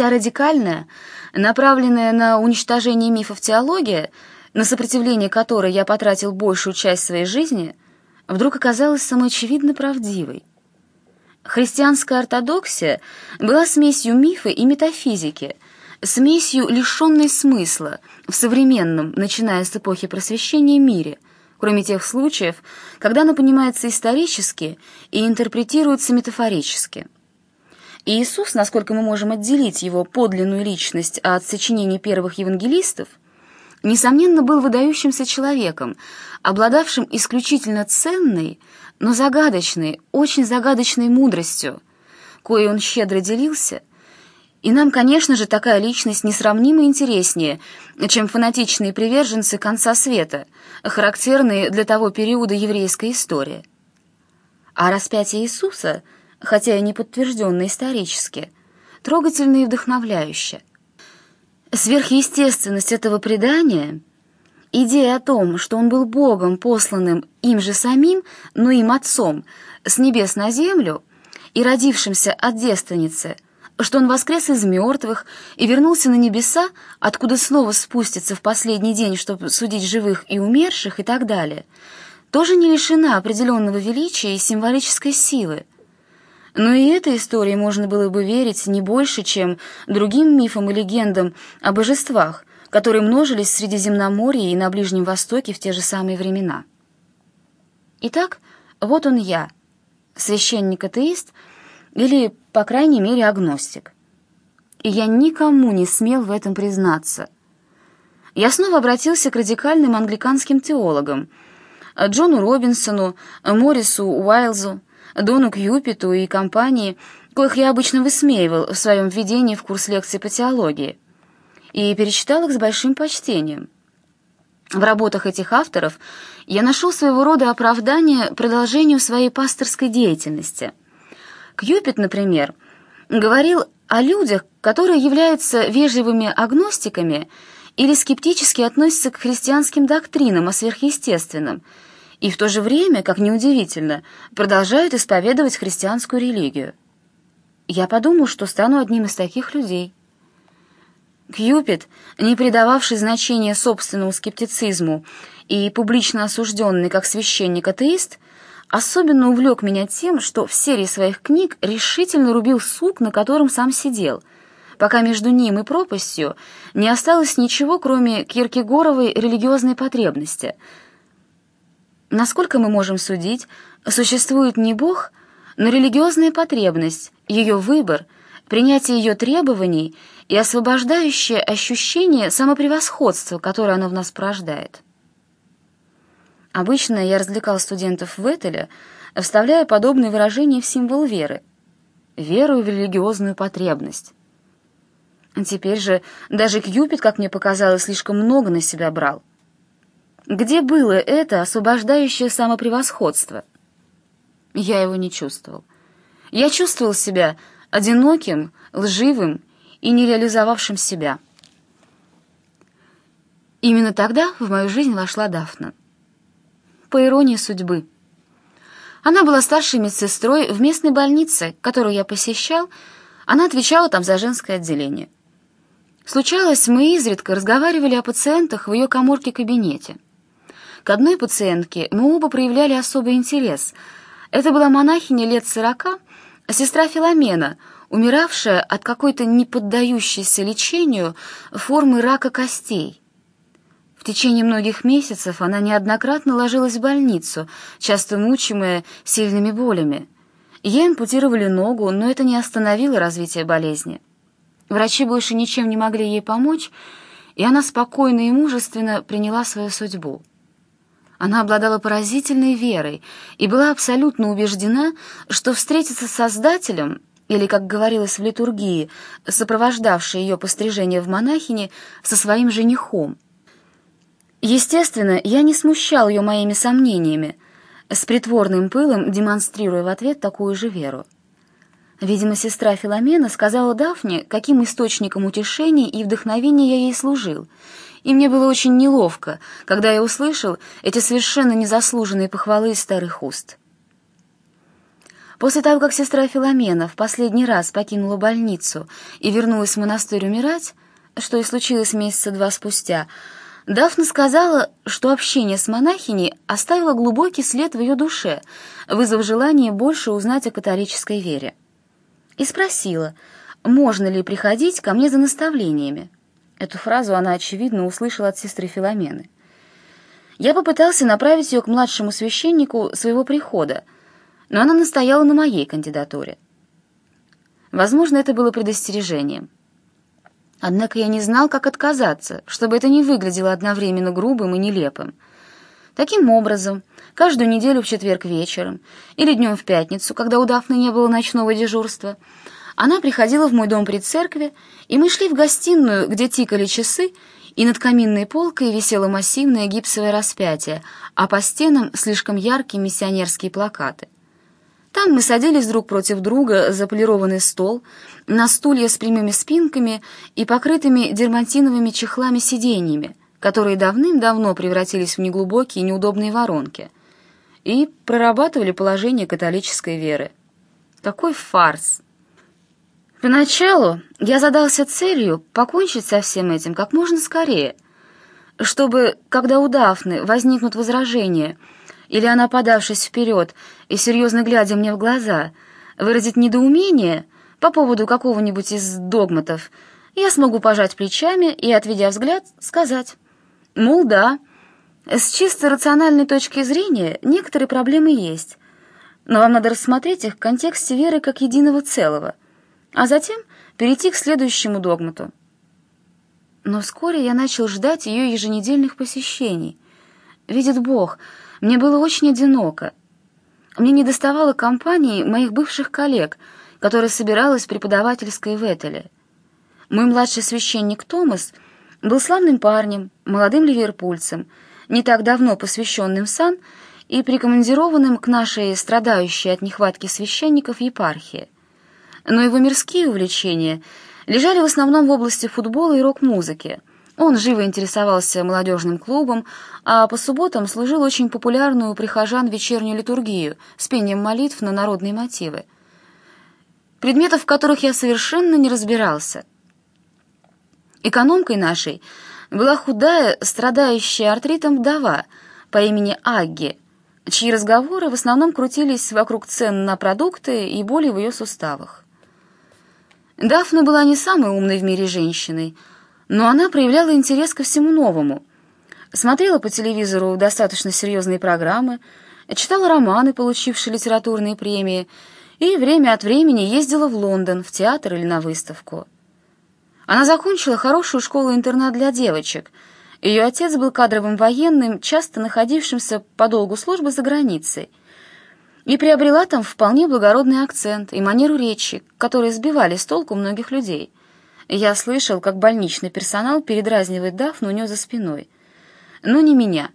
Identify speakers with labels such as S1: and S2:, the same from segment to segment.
S1: вся радикальная, направленная на уничтожение мифов теология, на сопротивление которой я потратил большую часть своей жизни, вдруг оказалась самоочевидно правдивой. Христианская ортодоксия была смесью мифа и метафизики, смесью, лишенной смысла в современном, начиная с эпохи просвещения, мире, кроме тех случаев, когда она понимается исторически и интерпретируется метафорически. Иисус, насколько мы можем отделить его подлинную личность от сочинений первых евангелистов, несомненно, был выдающимся человеком, обладавшим исключительно ценной, но загадочной, очень загадочной мудростью, коей он щедро делился, и нам, конечно же, такая личность несравнимо интереснее, чем фанатичные приверженцы конца света, характерные для того периода еврейской истории. А распятие Иисуса, хотя и не подтвержденное исторически, трогательно и вдохновляюще. Сверхъестественность этого предания — Идея о том, что он был Богом, посланным им же самим, но им отцом, с небес на землю, и родившимся от девственницы, что он воскрес из мертвых и вернулся на небеса, откуда снова спустится в последний день, чтобы судить живых и умерших и так далее, тоже не лишена определенного величия и символической силы. Но и этой истории можно было бы верить не больше, чем другим мифам и легендам о божествах, которые множились в Средиземноморье и на Ближнем Востоке в те же самые времена. Итак, вот он я, священник-атеист или, по крайней мере, агностик. И я никому не смел в этом признаться. Я снова обратился к радикальным англиканским теологам, Джону Робинсону, Моррису Уайлзу, Дону Кьюпиту и компании, коих я обычно высмеивал в своем введении в курс лекций по теологии и перечитал их с большим почтением. В работах этих авторов я нашел своего рода оправдание продолжению своей пасторской деятельности. Кьюпит, например, говорил о людях, которые являются вежливыми агностиками или скептически относятся к христианским доктринам о сверхъестественном, и в то же время, как неудивительно, продолжают исповедовать христианскую религию. Я подумал, что стану одним из таких людей. Кьюпит, не придававший значения собственному скептицизму и публично осужденный как священник-атеист, особенно увлек меня тем, что в серии своих книг решительно рубил сук, на котором сам сидел, пока между ним и пропастью не осталось ничего, кроме Киркегоровой религиозной потребности. Насколько мы можем судить, существует не Бог, но религиозная потребность, ее выбор, принятие ее требований — и освобождающее ощущение самопревосходства, которое оно в нас порождает. Обычно я развлекал студентов в Этеле, вставляя подобные выражения в символ веры. Веру в религиозную потребность. Теперь же даже Кьюпит, как мне показалось, слишком много на себя брал. Где было это освобождающее самопревосходство? Я его не чувствовал. Я чувствовал себя одиноким, лживым и не реализовавшим себя. Именно тогда в мою жизнь вошла Дафна. По иронии судьбы. Она была старшей медсестрой в местной больнице, которую я посещал, она отвечала там за женское отделение. Случалось, мы изредка разговаривали о пациентах в ее коморке-кабинете. К одной пациентке мы оба проявляли особый интерес. Это была монахиня лет сорока, сестра Филомена — умиравшая от какой-то неподдающейся лечению формы рака костей. В течение многих месяцев она неоднократно ложилась в больницу, часто мучимая сильными болями. Ей ампутировали ногу, но это не остановило развитие болезни. Врачи больше ничем не могли ей помочь, и она спокойно и мужественно приняла свою судьбу. Она обладала поразительной верой и была абсолютно убеждена, что встретиться с Создателем или, как говорилось в литургии, сопровождавшей ее пострижение в монахине со своим женихом. Естественно, я не смущал ее моими сомнениями, с притворным пылом демонстрируя в ответ такую же веру. Видимо, сестра Филомена сказала Дафне, каким источником утешения и вдохновения я ей служил, и мне было очень неловко, когда я услышал эти совершенно незаслуженные похвалы из старых уст. После того, как сестра Филомена в последний раз покинула больницу и вернулась в монастырь умирать, что и случилось месяца два спустя, Дафна сказала, что общение с монахиней оставило глубокий след в ее душе, вызвав желание больше узнать о католической вере. И спросила, можно ли приходить ко мне за наставлениями. Эту фразу она, очевидно, услышала от сестры Филомены. Я попытался направить ее к младшему священнику своего прихода, но она настояла на моей кандидатуре. Возможно, это было предостережением. Однако я не знал, как отказаться, чтобы это не выглядело одновременно грубым и нелепым. Таким образом, каждую неделю в четверг вечером или днем в пятницу, когда у Дафны не было ночного дежурства, она приходила в мой дом при церкви, и мы шли в гостиную, где тикали часы, и над каминной полкой висело массивное гипсовое распятие, а по стенам слишком яркие миссионерские плакаты. Там мы садились друг против друга за полированный стол, на стулья с прямыми спинками и покрытыми дермантиновыми чехлами сиденьями, которые давным-давно превратились в неглубокие неудобные воронки, и прорабатывали положение католической веры. Такой фарс! Поначалу я задался целью покончить со всем этим как можно скорее, чтобы, когда у Дафны возникнут возражения — или она, подавшись вперед и серьезно глядя мне в глаза, выразит недоумение по поводу какого-нибудь из догматов, я смогу пожать плечами и, отведя взгляд, сказать, мол, да, с чисто рациональной точки зрения некоторые проблемы есть, но вам надо рассмотреть их в контексте веры как единого целого, а затем перейти к следующему догмату. Но вскоре я начал ждать ее еженедельных посещений. Видит Бог — мне было очень одиноко. Мне не доставало компании моих бывших коллег, которая собиралась в преподавательской в Этеле. Мой младший священник Томас был славным парнем, молодым ливерпульцем, не так давно посвященным сан и прикомандированным к нашей страдающей от нехватки священников епархии. Но его мирские увлечения лежали в основном в области футбола и рок-музыки — он живо интересовался молодежным клубом, а по субботам служил очень популярную у прихожан вечернюю литургию с пением молитв на народные мотивы. Предметов, в которых я совершенно не разбирался. Экономкой нашей была худая, страдающая артритом вдова по имени Агги, чьи разговоры в основном крутились вокруг цен на продукты и боли в ее суставах. Дафна была не самой умной в мире женщиной — но она проявляла интерес ко всему новому. Смотрела по телевизору достаточно серьезные программы, читала романы, получившие литературные премии, и время от времени ездила в Лондон, в театр или на выставку. Она закончила хорошую школу-интернат для девочек. Ее отец был кадровым военным, часто находившимся по долгу службы за границей, и приобрела там вполне благородный акцент и манеру речи, которые сбивали с толку многих людей — я слышал, как больничный персонал передразнивает Дафну у нее за спиной. Но не меня.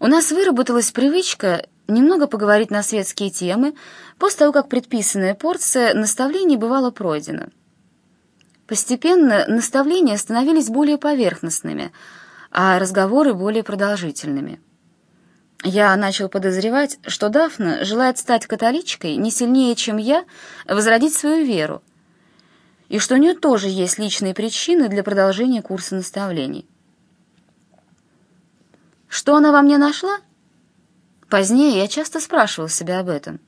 S1: У нас выработалась привычка немного поговорить на светские темы после того, как предписанная порция наставлений бывала пройдена. Постепенно наставления становились более поверхностными, а разговоры более продолжительными. Я начал подозревать, что Дафна желает стать католичкой не сильнее, чем я, возродить свою веру, и что у нее тоже есть личные причины для продолжения курса наставлений. Что она во мне нашла? Позднее я часто спрашивал себя об этом.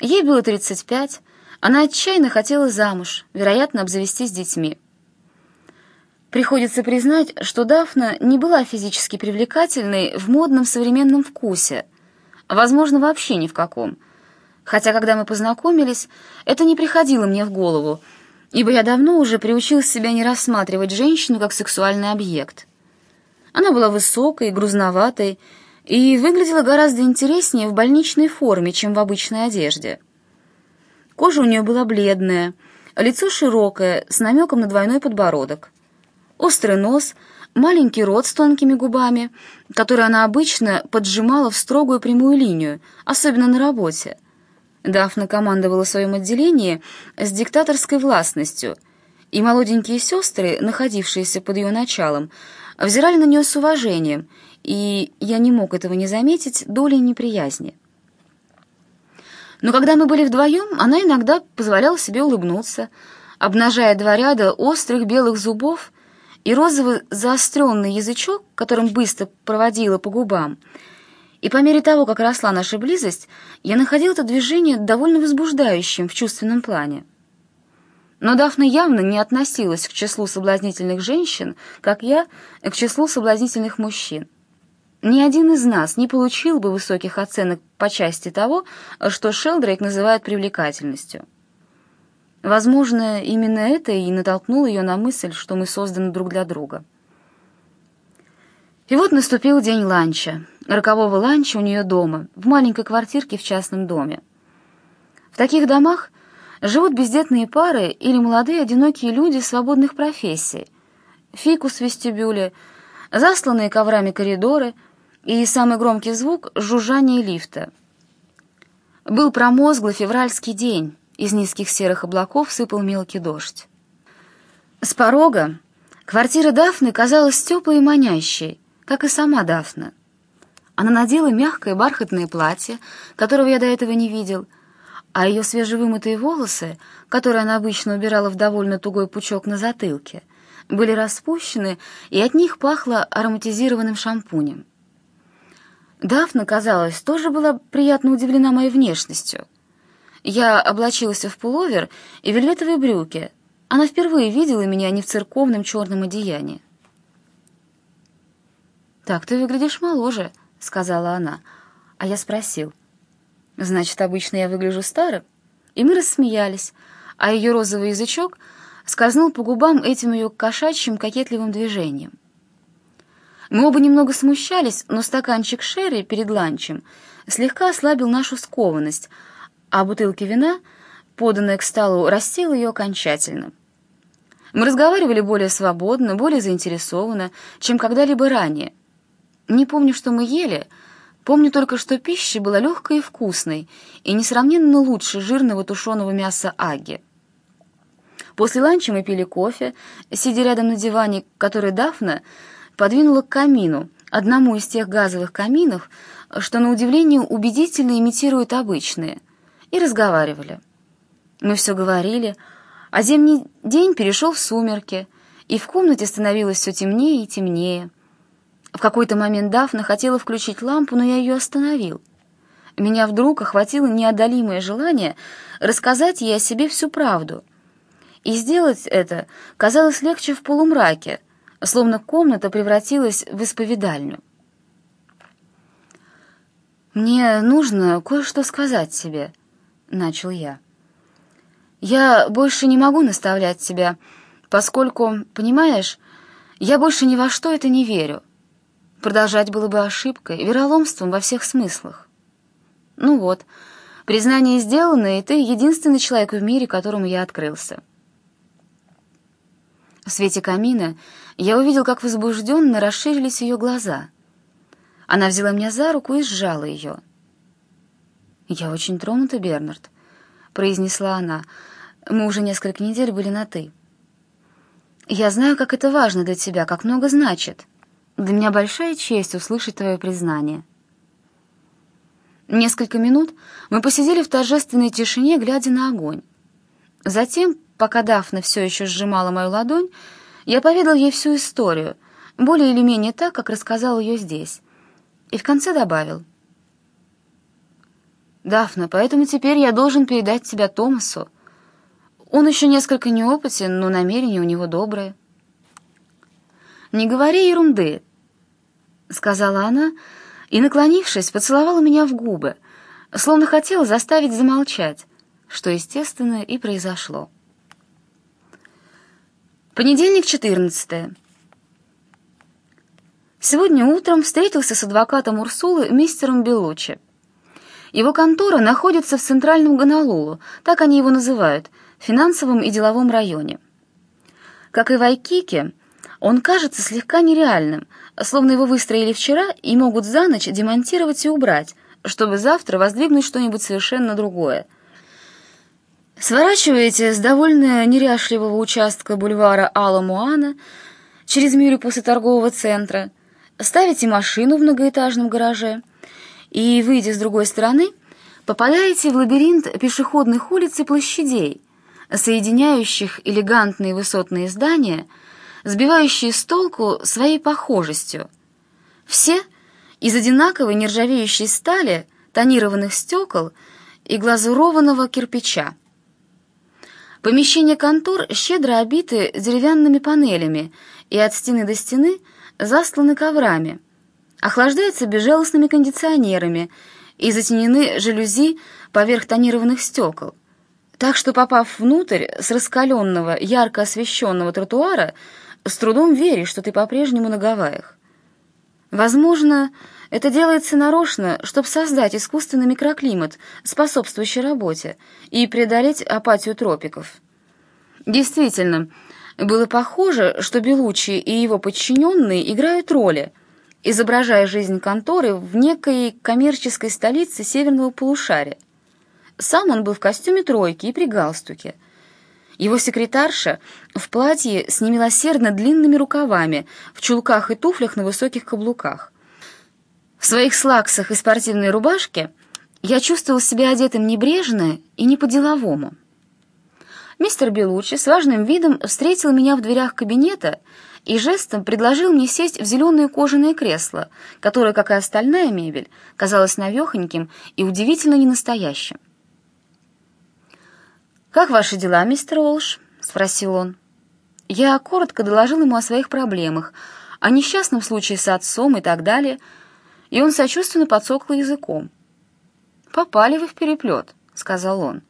S1: Ей было 35, она отчаянно хотела замуж, вероятно, обзавестись детьми. Приходится признать, что Дафна не была физически привлекательной в модном современном вкусе, возможно, вообще ни в каком – хотя когда мы познакомились, это не приходило мне в голову, ибо я давно уже приучил себя не рассматривать женщину как сексуальный объект. Она была высокой, грузноватой и выглядела гораздо интереснее в больничной форме, чем в обычной одежде. Кожа у нее была бледная, лицо широкое, с намеком на двойной подбородок. Острый нос, маленький рот с тонкими губами, которые она обычно поджимала в строгую прямую линию, особенно на работе — Дафна командовала в своем отделении с диктаторской властностью, и молоденькие сестры, находившиеся под ее началом, взирали на нее с уважением, и я не мог этого не заметить долей неприязни. Но когда мы были вдвоем, она иногда позволяла себе улыбнуться, обнажая два ряда острых белых зубов и розовый заостренный язычок, которым быстро проводила по губам. И по мере того, как росла наша близость, я находил это движение довольно возбуждающим в чувственном плане. Но Дафна явно не относилась к числу соблазнительных женщин, как я к числу соблазнительных мужчин. Ни один из нас не получил бы высоких оценок по части того, что Шелдрейк называет привлекательностью. Возможно, именно это и натолкнуло ее на мысль, что мы созданы друг для друга. И вот наступил день ланча, рокового ланча у нее дома, в маленькой квартирке в частном доме. В таких домах живут бездетные пары или молодые одинокие люди свободных профессий, фикус в вестибюле, засланные коврами коридоры — и самый громкий звук — жужжание лифта. Был промозглый февральский день, из низких серых облаков сыпал мелкий дождь. С порога квартира Дафны казалась теплой и манящей, как и сама Дафна. Она надела мягкое бархатное платье, которого я до этого не видел, а ее свежевымытые волосы, которые она обычно убирала в довольно тугой пучок на затылке, были распущены, и от них пахло ароматизированным шампунем. Дафна, казалось, тоже была приятно удивлена моей внешностью. Я облачилась в пуловер и вельветовые брюки. Она впервые видела меня не в церковном черном одеянии. «Так ты выглядишь моложе», — сказала она. А я спросил. «Значит, обычно я выгляжу старым?» И мы рассмеялись, а ее розовый язычок скользнул по губам этим ее кошачьим кокетливым движением. Мы оба немного смущались, но стаканчик шерри перед ланчем слегка ослабил нашу скованность, а бутылка вина, поданная к столу, растила ее окончательно. Мы разговаривали более свободно, более заинтересованно, чем когда-либо ранее. Не помню, что мы ели, помню только, что пища была легкой и вкусной, и несравненно лучше жирного тушеного мяса аги. После ланча мы пили кофе, сидя рядом на диване, который Дафна подвинула к камину, одному из тех газовых каминов, что, на удивление, убедительно имитируют обычные, и разговаривали. Мы все говорили, а зимний день перешел в сумерки, и в комнате становилось все темнее и темнее. В какой-то момент Дафна хотела включить лампу, но я ее остановил. Меня вдруг охватило неодолимое желание рассказать ей о себе всю правду. И сделать это казалось легче в полумраке, словно комната превратилась в исповедальню. «Мне нужно кое-что сказать тебе», — начал я. «Я больше не могу наставлять тебя, поскольку, понимаешь, я больше ни во что это не верю. Продолжать было бы ошибкой, вероломством во всех смыслах. Ну вот, признание сделано, и ты единственный человек в мире, которому я открылся». В свете камина я увидел, как возбужденно расширились ее глаза. Она взяла меня за руку и сжала ее. «Я очень тронута, Бернард», — произнесла она. «Мы уже несколько недель были на «ты». Я знаю, как это важно для тебя, как много значит. Для меня большая честь услышать твое признание». Несколько минут мы посидели в торжественной тишине, глядя на огонь. Затем, пока Дафна все еще сжимала мою ладонь, я поведал ей всю историю, более или менее так, как рассказал ее здесь, и в конце добавил. «Дафна, поэтому теперь я должен передать тебя Томасу. Он еще несколько неопытен, но намерения у него добрые». «Не говори ерунды», — сказала она, и, наклонившись, поцеловала меня в губы, словно хотела заставить замолчать, что, естественно, и произошло. Понедельник, 14. Сегодня утром встретился с адвокатом Урсулы мистером Белучи. Его контора находится в центральном Гонолулу, так они его называют, финансовом и деловом районе. Как и в Айкике, он кажется слегка нереальным, словно его выстроили вчера и могут за ночь демонтировать и убрать, чтобы завтра воздвигнуть что-нибудь совершенно другое – Сворачиваете с довольно неряшливого участка бульвара Алла Муана через милю после торгового центра, ставите машину в многоэтажном гараже и, выйдя с другой стороны, попадаете в лабиринт пешеходных улиц и площадей, соединяющих элегантные высотные здания, сбивающие с толку своей похожестью. Все из одинаковой нержавеющей стали, тонированных стекол и глазурованного кирпича. Помещения контор щедро обиты деревянными панелями и от стены до стены засланы коврами, охлаждаются безжалостными кондиционерами и затенены жалюзи поверх тонированных стекол. Так что, попав внутрь с раскаленного, ярко освещенного тротуара, с трудом веришь, что ты по-прежнему на Гавайях. Возможно, это делается нарочно, чтобы создать искусственный микроклимат, способствующий работе, и преодолеть апатию тропиков. Действительно, было похоже, что Белучи и его подчиненные играют роли, изображая жизнь конторы в некой коммерческой столице северного полушария. Сам он был в костюме тройки и при галстуке. Его секретарша в платье с немилосердно длинными рукавами, в чулках и туфлях на высоких каблуках. В своих слаксах и спортивной рубашке я чувствовал себя одетым небрежно и не по-деловому. Мистер Белучи с важным видом встретил меня в дверях кабинета и жестом предложил мне сесть в зеленое кожаное кресло, которое, как и остальная мебель, казалось навехоньким и удивительно ненастоящим. «Как ваши дела, мистер Олш?» — спросил он. Я коротко доложил ему о своих проблемах, о несчастном случае с отцом и так далее — и он сочувственно подсокал языком. «Попали вы в переплет», — сказал он.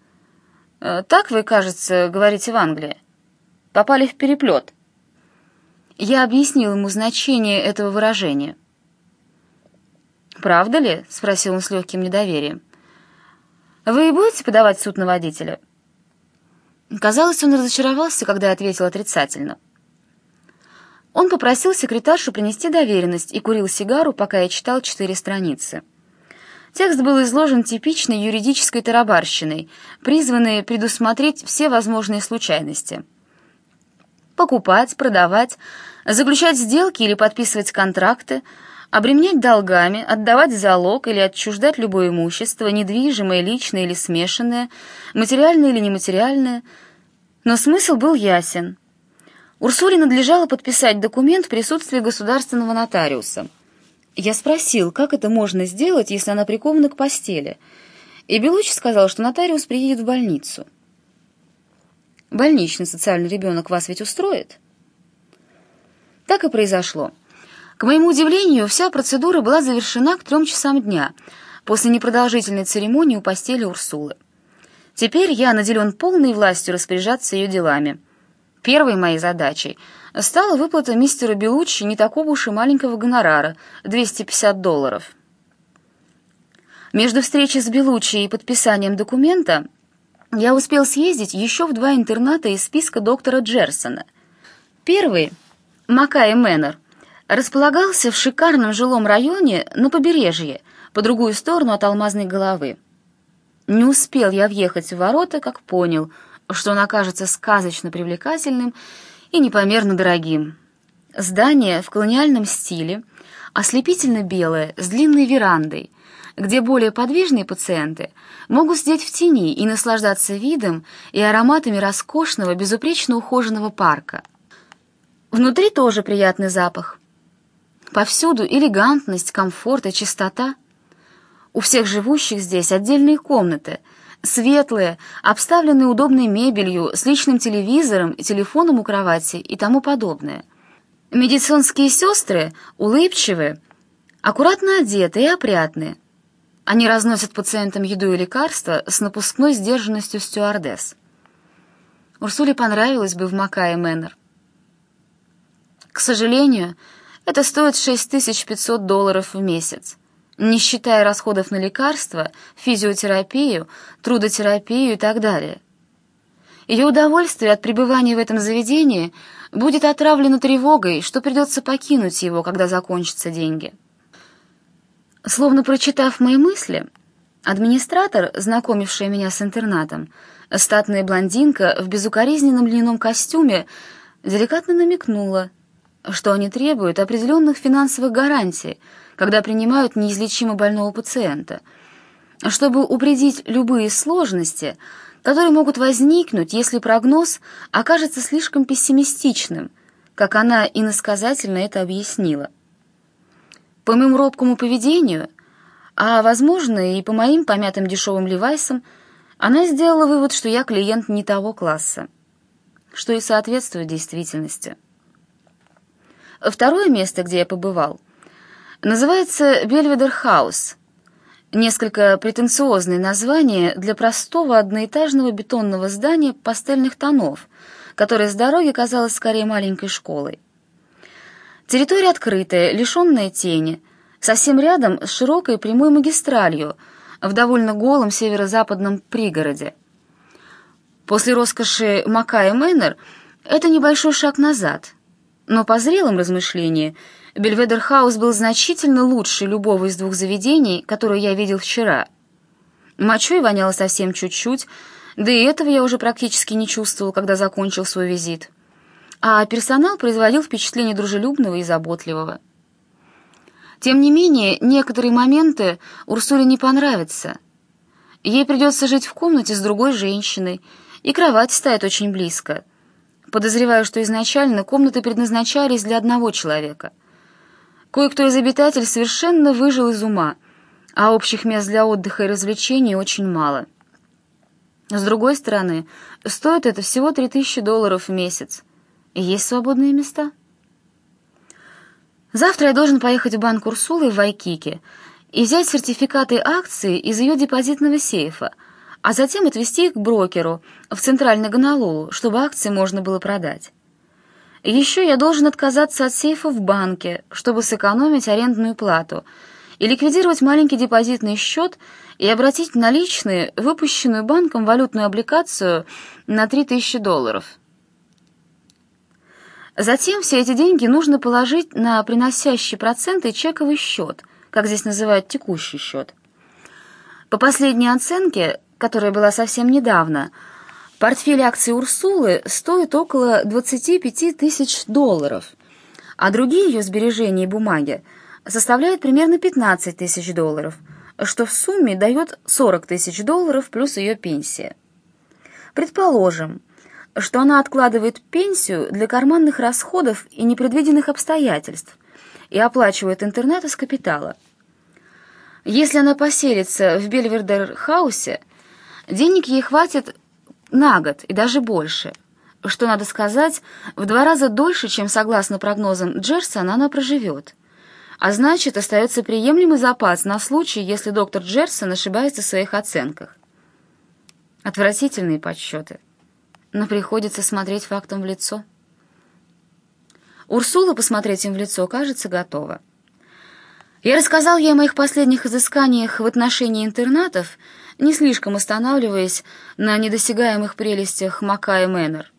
S1: «Э, «Так вы, кажется, говорите в Англии. Попали в переплет». Я объяснил ему значение этого выражения. «Правда ли?» — спросил он с легким недоверием. «Вы будете подавать суд на водителя?» Казалось, он разочаровался, когда ответил отрицательно. Он попросил секретаршу принести доверенность и курил сигару, пока я читал четыре страницы. Текст был изложен типичной юридической тарабарщиной, призванной предусмотреть все возможные случайности. Покупать, продавать, заключать сделки или подписывать контракты, обременять долгами, отдавать залог или отчуждать любое имущество, недвижимое, личное или смешанное, материальное или нематериальное. Но смысл был ясен — Урсуле надлежало подписать документ в присутствии государственного нотариуса. Я спросил, как это можно сделать, если она прикована к постели, и Белуч сказал, что нотариус приедет в больницу. «Больничный социальный ребенок вас ведь устроит?» Так и произошло. К моему удивлению, вся процедура была завершена к трем часам дня, после непродолжительной церемонии у постели Урсулы. Теперь я наделен полной властью распоряжаться ее делами — Первой моей задачей стала выплата мистеру Белуччи не такого уж и маленького гонорара — 250 долларов. Между встречей с Белуччи и подписанием документа я успел съездить еще в два интерната из списка доктора Джерсона. Первый, Макай Мэннер, располагался в шикарном жилом районе на побережье, по другую сторону от Алмазной головы. Не успел я въехать в ворота, как понял — что он окажется сказочно привлекательным и непомерно дорогим. Здание в колониальном стиле, ослепительно белое, с длинной верандой, где более подвижные пациенты могут сидеть в тени и наслаждаться видом и ароматами роскошного, безупречно ухоженного парка. Внутри тоже приятный запах. Повсюду элегантность, комфорт и чистота. У всех живущих здесь отдельные комнаты — Светлые, обставленные удобной мебелью, с личным телевизором, телефоном у кровати и тому подобное. Медицинские сестры улыбчивые, аккуратно одеты и опрятные. Они разносят пациентам еду и лекарства с напускной сдержанностью стюардесс. Урсуле понравилось бы в Макае Мэннер. К сожалению, это стоит 6500 долларов в месяц не считая расходов на лекарства, физиотерапию, трудотерапию и так далее. Ее удовольствие от пребывания в этом заведении будет отравлено тревогой, что придется покинуть его, когда закончатся деньги. Словно прочитав мои мысли, администратор, знакомившая меня с интернатом, статная блондинка в безукоризненном льняном костюме, деликатно намекнула, что они требуют определенных финансовых гарантий, когда принимают неизлечимо больного пациента. чтобы упредить любые сложности, которые могут возникнуть, если прогноз окажется слишком пессимистичным, как она иносказательно это объяснила. По моему робкому поведению, а, возможно, и по моим помятым дешевым левайсам, она сделала вывод, что я клиент не того класса, что и соответствует действительности. Второе место, где я побывал, называется Бельведер Хаус. Несколько претенциозное название для простого одноэтажного бетонного здания пастельных тонов, которое с дороги казалось скорее маленькой школой. Территория открытая, лишенная тени, совсем рядом с широкой прямой магистралью в довольно голом северо-западном пригороде. После роскоши Макая Мэннер это небольшой шаг назад, но по зрелым размышлениям Бельведер Хаус был значительно лучше любого из двух заведений, которые я видел вчера. Мочой воняло совсем чуть-чуть, да и этого я уже практически не чувствовал, когда закончил свой визит а персонал производил впечатление дружелюбного и заботливого. Тем не менее, некоторые моменты Урсуле не понравятся. Ей придется жить в комнате с другой женщиной, и кровать стоит очень близко. Подозреваю, что изначально комнаты предназначались для одного человека. Кое-кто из обитателей совершенно выжил из ума, а общих мест для отдыха и развлечений очень мало. С другой стороны, стоит это всего 3000 долларов в месяц. Есть свободные места? Завтра я должен поехать в банк Урсулы в Вайкике и взять сертификаты акций из ее депозитного сейфа, а затем отвезти их к брокеру в центральный Гонолулу, чтобы акции можно было продать. Еще я должен отказаться от сейфа в банке, чтобы сэкономить арендную плату, и ликвидировать маленький депозитный счет и обратить наличные выпущенную банком валютную облигацию на 3000 долларов. Затем все эти деньги нужно положить на приносящий проценты чековый счет, как здесь называют текущий счет. По последней оценке, которая была совсем недавно, портфель акций Урсулы стоит около 25 тысяч долларов, а другие ее сбережения и бумаги составляют примерно 15 тысяч долларов, что в сумме дает 40 тысяч долларов плюс ее пенсия. Предположим, что она откладывает пенсию для карманных расходов и непредвиденных обстоятельств и оплачивает интернет из капитала. Если она поселится в Бельведер-хаусе, денег ей хватит на год и даже больше, что, надо сказать, в два раза дольше, чем, согласно прогнозам Джерсона, она проживет. А значит, остается приемлемый запас на случай, если доктор Джерсон ошибается в своих оценках. Отвратительные подсчеты но приходится смотреть фактом в лицо. Урсула посмотреть им в лицо, кажется, готова. Я рассказал ей о моих последних изысканиях в отношении интернатов, не слишком останавливаясь на недосягаемых прелестях Мака и Мэннер.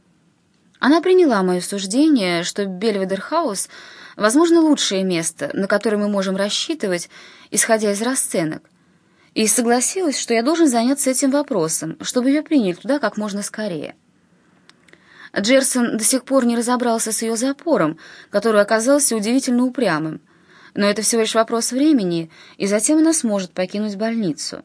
S1: Она приняла мое суждение, что Бельведер-хаус, возможно, лучшее место, на которое мы можем рассчитывать, исходя из расценок, и согласилась, что я должен заняться этим вопросом, чтобы ее приняли туда как можно скорее. Джерсон до сих пор не разобрался с ее запором, который оказался удивительно упрямым. Но это всего лишь вопрос времени, и затем она сможет покинуть больницу.